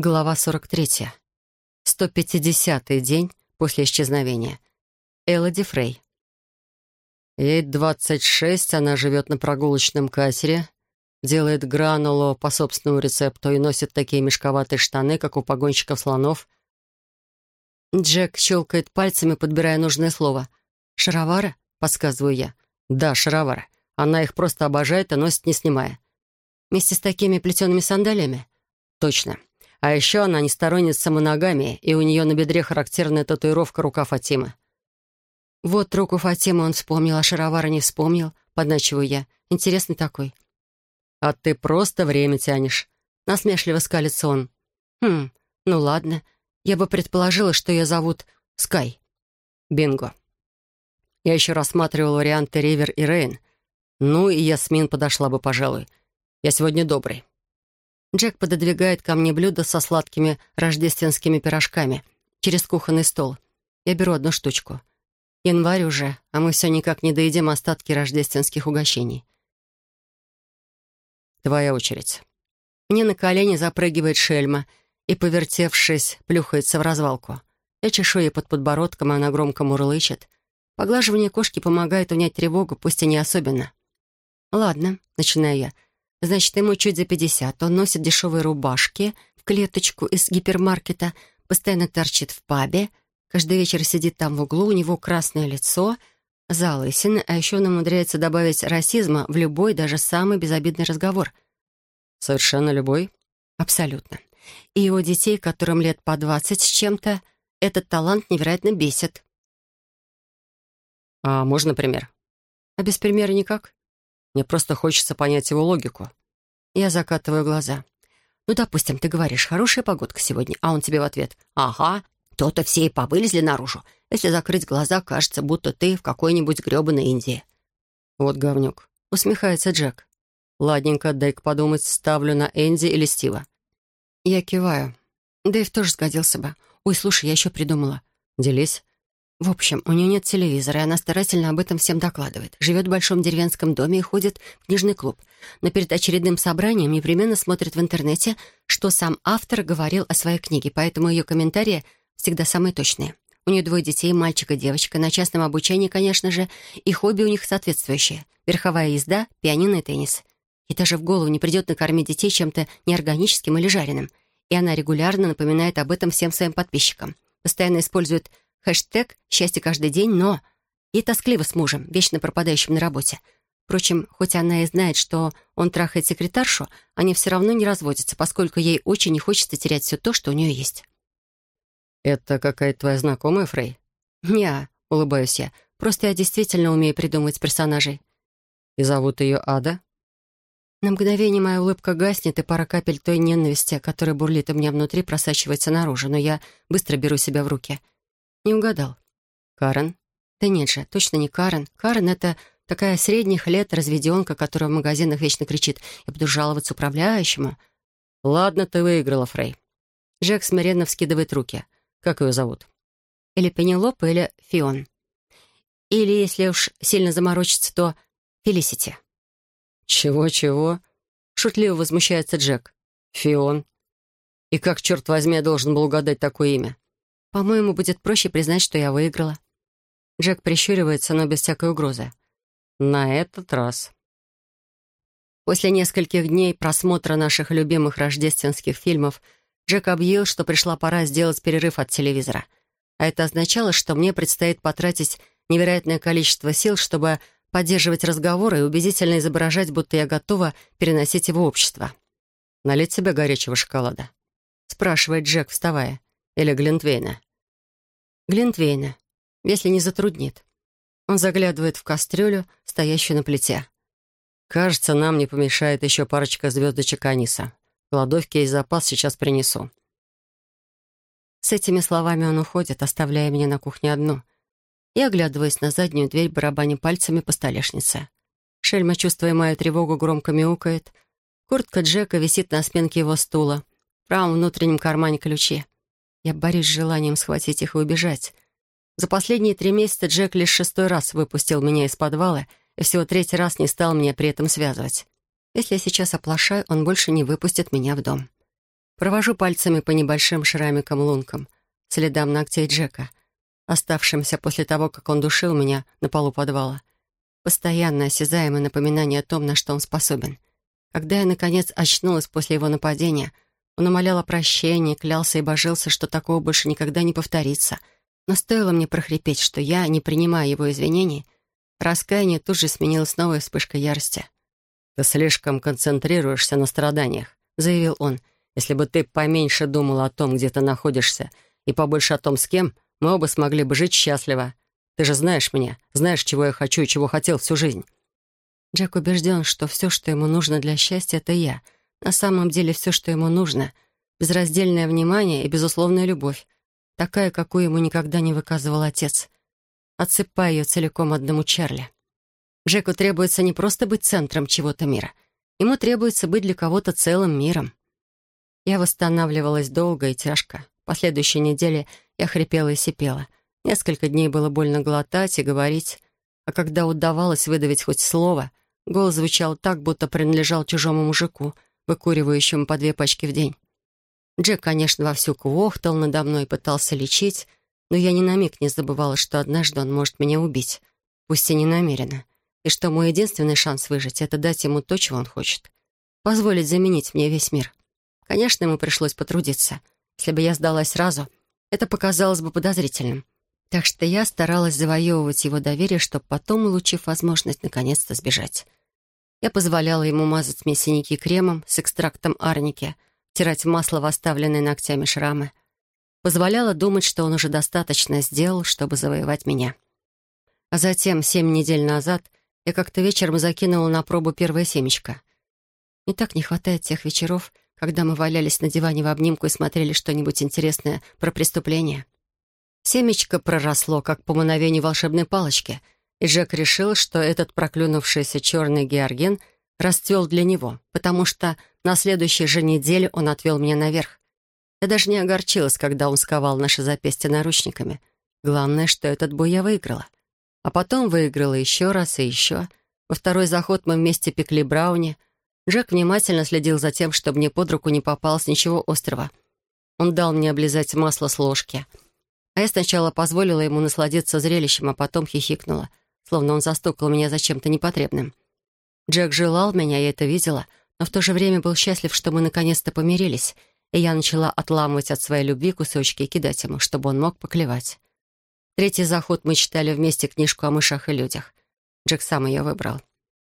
Глава 43. 150-й день после исчезновения. Элоди Фрей. Ей 26, она живет на прогулочном кассере, делает гранулу по собственному рецепту и носит такие мешковатые штаны, как у погонщиков слонов. Джек щелкает пальцами, подбирая нужное слово. «Шаровары?» — подсказываю я. «Да, шаровары. Она их просто обожает и носит, не снимая». «Вместе с такими плетеными сандалиями?» «Точно. А еще она не сторонница моногамии, и у нее на бедре характерная татуировка рука Фатимы. «Вот руку Фатимы он вспомнил, а Шаровара не вспомнил», — подначиваю я. «Интересный такой». «А ты просто время тянешь», — насмешливо скалится он. «Хм, ну ладно. Я бы предположила, что ее зовут Скай». «Бинго». Я еще рассматривал варианты Ривер и Рейн. Ну и Ясмин подошла бы, пожалуй. Я сегодня добрый. Джек пододвигает ко мне блюдо со сладкими рождественскими пирожками через кухонный стол. Я беру одну штучку. Январь уже, а мы все никак не доедим остатки рождественских угощений. Твоя очередь. Мне на колени запрыгивает шельма и, повертевшись, плюхается в развалку. Я чешу ей под подбородком, и она громко мурлычет. Поглаживание кошки помогает унять тревогу, пусть и не особенно. «Ладно», — начинаю я, — Значит, ему чуть за пятьдесят. Он носит дешевые рубашки в клеточку из гипермаркета, постоянно торчит в пабе, каждый вечер сидит там в углу, у него красное лицо, залысины, а еще он умудряется добавить расизма в любой, даже самый безобидный разговор. Совершенно любой? Абсолютно. И его детей, которым лет по двадцать с чем-то, этот талант невероятно бесит. А можно пример? А без примера никак. Мне просто хочется понять его логику. Я закатываю глаза. «Ну, допустим, ты говоришь, хорошая погодка сегодня», а он тебе в ответ «Ага, то-то все и повылезли наружу. Если закрыть глаза, кажется, будто ты в какой-нибудь грёбаной Индии». «Вот говнюк», — усмехается Джек. «Ладненько, дай-ка подумать, ставлю на Энди или Стива». Я киваю. Дэйв тоже сгодился бы. «Ой, слушай, я еще придумала». «Делись». В общем, у нее нет телевизора, и она старательно об этом всем докладывает. Живет в большом деревенском доме и ходит в книжный клуб. Но перед очередным собранием непременно смотрит в интернете, что сам автор говорил о своей книге, поэтому ее комментарии всегда самые точные. У нее двое детей, мальчик и девочка, на частном обучении, конечно же, и хобби у них соответствующие. Верховая езда, пианино и теннис. И даже в голову не придет накормить детей чем-то неорганическим или жареным. И она регулярно напоминает об этом всем своим подписчикам. Постоянно использует Хэштег «Счастье каждый день», но... И тоскливо с мужем, вечно пропадающим на работе. Впрочем, хоть она и знает, что он трахает секретаршу, они все равно не разводятся, поскольку ей очень не хочется терять все то, что у нее есть. «Это какая-то твоя знакомая, Фрей?» «Не, улыбаюсь я. Просто я действительно умею придумывать персонажей». «И зовут ее Ада?» На мгновение моя улыбка гаснет, и пара капель той ненависти, которая бурлит у меня внутри, просачивается наружу, но я быстро беру себя в руки — не угадал. Карен? Да нет же, точно не Карен. Карен — это такая средних лет разведенка, которая в магазинах вечно кричит «Я буду жаловаться управляющему». «Ладно, ты выиграла, Фрей». Джек смиренно вскидывает руки. Как ее зовут? Или Пенелопа, или Фион. Или, если уж сильно заморочиться, то Фелисити. «Чего-чего?» — шутливо возмущается Джек. «Фион. И как, черт возьми, я должен был угадать такое имя?» По-моему, будет проще признать, что я выиграла. Джек прищуривается, но без всякой угрозы. На этот раз. После нескольких дней просмотра наших любимых рождественских фильмов Джек объявил, что пришла пора сделать перерыв от телевизора. А это означало, что мне предстоит потратить невероятное количество сил, чтобы поддерживать разговоры и убедительно изображать, будто я готова переносить его общество. «Налить себе горячего шоколада?» — спрашивает Джек, вставая. Или Глинтвейна?» «Глинтвейна, если не затруднит». Он заглядывает в кастрюлю, стоящую на плите. «Кажется, нам не помешает еще парочка звездочек аниса. В кладовке есть запас, сейчас принесу». С этими словами он уходит, оставляя меня на кухне одну. Я оглядываясь на заднюю дверь, барабаня пальцами по столешнице. Шельма, чувствуя мою тревогу, громко мяукает. Куртка Джека висит на спинке его стула. В правом внутреннем кармане ключи. Я борюсь с желанием схватить их и убежать. За последние три месяца Джек лишь шестой раз выпустил меня из подвала и всего третий раз не стал меня при этом связывать. Если я сейчас оплошаю, он больше не выпустит меня в дом. Провожу пальцами по небольшим шрамикам-лункам, следам ногтей Джека, оставшимся после того, как он душил меня на полу подвала. Постоянно осязаемое напоминание о том, на что он способен. Когда я, наконец, очнулась после его нападения, он умолял о прощении, клялся и божился, что такого больше никогда не повторится. Но стоило мне прохрипеть, что я, не принимая его извинений, раскаяние тут же сменилось новой вспышкой ярости. «Ты слишком концентрируешься на страданиях», — заявил он. «Если бы ты поменьше думал о том, где ты находишься, и побольше о том, с кем, мы оба смогли бы жить счастливо. Ты же знаешь меня, знаешь, чего я хочу и чего хотел всю жизнь». Джек убежден, что все, что ему нужно для счастья, это я. На самом деле все, что ему нужно — безраздельное внимание и безусловная любовь, такая, какую ему никогда не выказывал отец. Отсыпая ее целиком одному Чарли. Джеку требуется не просто быть центром чего-то мира. Ему требуется быть для кого-то целым миром. Я восстанавливалась долго и тяжко. Последующие недели я хрипела и сипела. Несколько дней было больно глотать и говорить, а когда удавалось выдавить хоть слово, голос звучал так, будто принадлежал чужому мужику, выкуривающему по две пачки в день. Джек, конечно, вовсю квохтал надо мной и пытался лечить, но я ни на миг не забывала, что однажды он может меня убить, пусть и не намеренно, и что мой единственный шанс выжить — это дать ему то, чего он хочет. Позволить заменить мне весь мир. Конечно, ему пришлось потрудиться. Если бы я сдалась сразу, это показалось бы подозрительным. Так что я старалась завоевывать его доверие, чтобы потом, улучив возможность, наконец-то сбежать. Я позволяла ему мазать мне синяки кремом с экстрактом арники, тирать масло в оставленные ногтями шрамы. Позволяла думать, что он уже достаточно сделал, чтобы завоевать меня. А затем, семь недель назад, я как-то вечером закинула на пробу первое семечко. Не так не хватает тех вечеров, когда мы валялись на диване в обнимку и смотрели что-нибудь интересное про преступление. Семечко проросло, как по мановению волшебной палочки, и Джек решил, что этот проклюнувшийся черный георген расцвел для него, потому что на следующей же неделе он отвел меня наверх. Я даже не огорчилась, когда он сковал наши запястья наручниками. Главное, что этот бой я выиграла. А потом выиграла еще раз и еще. Во второй заход мы вместе пекли брауни. Джек внимательно следил за тем, чтобы мне под руку не попалось ничего острого. Он дал мне облизать масло с ложки — а я сначала позволила ему насладиться зрелищем, а потом хихикнула, словно он застукал меня за чем-то непотребным. Джек желал меня, я это видела, но в то же время был счастлив, что мы наконец-то помирились, и я начала отламывать от своей любви кусочки и кидать ему, чтобы он мог поклевать. Третий заход мы читали вместе книжку о мышах и людях. Джек сам ее выбрал.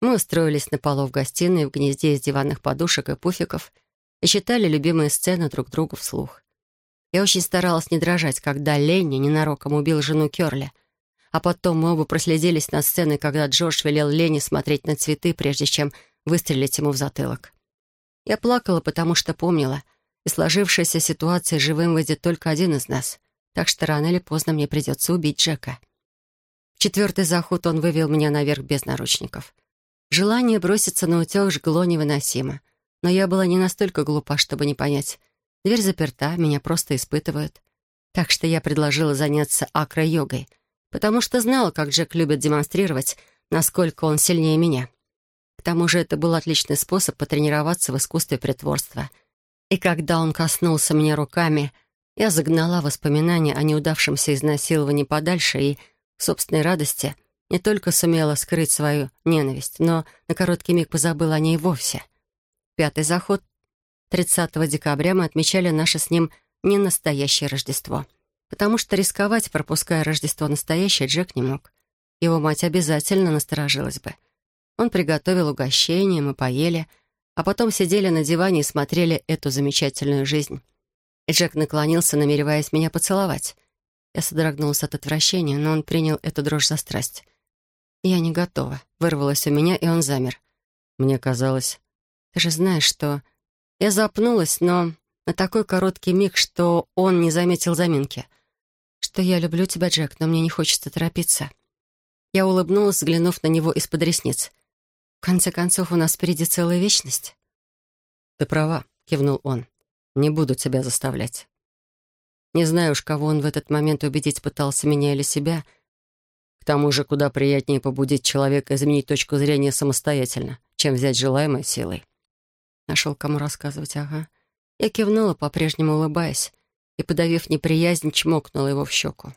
Мы устроились на полу в гостиной в гнезде из диванных подушек и пуфиков и читали любимые сцены друг другу вслух. Я очень старалась не дрожать, когда Ленни ненароком убил жену Кёрли. А потом мы оба проследились на сцены, когда Джордж велел Ленни смотреть на цветы, прежде чем выстрелить ему в затылок. Я плакала, потому что помнила, из сложившейся ситуации живым выйдет только один из нас, так что рано или поздно мне придется убить Джека. В четвертый заход он вывел меня наверх без наручников. Желание броситься на утек жгло невыносимо, но я была не настолько глупа, чтобы не понять, Дверь заперта, меня просто испытывают. Так что я предложила заняться акро-йогой, потому что знала, как Джек любит демонстрировать, насколько он сильнее меня. К тому же это был отличный способ потренироваться в искусстве притворства. И когда он коснулся меня руками, я загнала воспоминания о неудавшемся изнасиловании подальше и, в собственной радости, не только сумела скрыть свою ненависть, но на короткий миг позабыла о ней вовсе. Пятый заход 30 декабря мы отмечали наше с ним ненастоящее Рождество. Потому что рисковать, пропуская Рождество настоящее, Джек не мог. Его мать обязательно насторожилась бы. Он приготовил угощение, мы поели, а потом сидели на диване и смотрели эту замечательную жизнь. И Джек наклонился, намереваясь меня поцеловать. Я содрогнулась от отвращения, но он принял эту дрожь за страсть. «Я не готова», — вырвалось у меня, и он замер. Мне казалось... «Ты же знаешь, что я запнулась, но на такой короткий миг, что он не заметил заминки. Что я люблю тебя, Джек, но мне не хочется торопиться. Я улыбнулась, взглянув на него из-под ресниц. В конце концов, у нас впереди целая вечность. «Ты права», — кивнул он. «Не буду тебя заставлять». Не знаю уж, кого он в этот момент убедить пытался, меня или себя. К тому же, куда приятнее побудить человека изменить точку зрения самостоятельно, чем взять желаемое силой. Нашел, кому рассказывать, ага. Я кивнула, по-прежнему улыбаясь, и, подавив неприязнь, чмокнула его в щеку.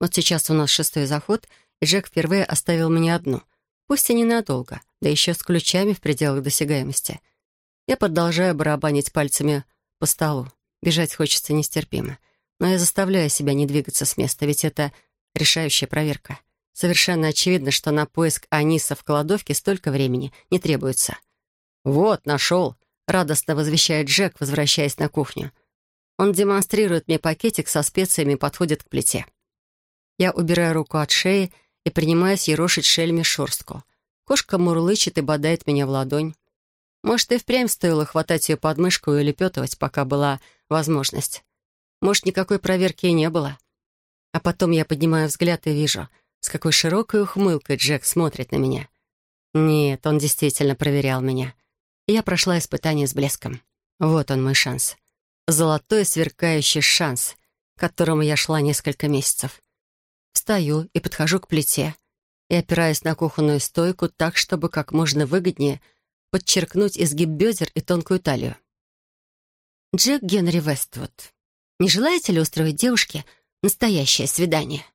Вот сейчас у нас шестой заход, и Джек впервые оставил меня одну. Пусть и ненадолго, да еще с ключами в пределах досягаемости. Я продолжаю барабанить пальцами по столу. Бежать хочется нестерпимо. Но я заставляю себя не двигаться с места, ведь это решающая проверка. Совершенно очевидно, что на поиск Аниса в кладовке столько времени не требуется. «Вот, нашел!» — радостно возвещает Джек, возвращаясь на кухню. Он демонстрирует мне пакетик со специями и подходит к плите. Я убираю руку от шеи и принимаюсь ерошить шельме шорстку. Кошка мурлычет и бодает меня в ладонь. Может, и впрямь стоило хватать ее под мышку и лепетывать, пока была возможность. Может, никакой проверки и не было. А потом я поднимаю взгляд и вижу, с какой широкой ухмылкой Джек смотрит на меня. Нет, он действительно проверял меня. я прошла испытание с блеском. Вот он мой шанс. Золотой сверкающий шанс, к которому я шла несколько месяцев. Встаю и подхожу к плите и опираюсь на кухонную стойку так, чтобы как можно выгоднее подчеркнуть изгиб бедер и тонкую талию. Джек Генри Вествуд, не желаете ли устроить девушке настоящее свидание?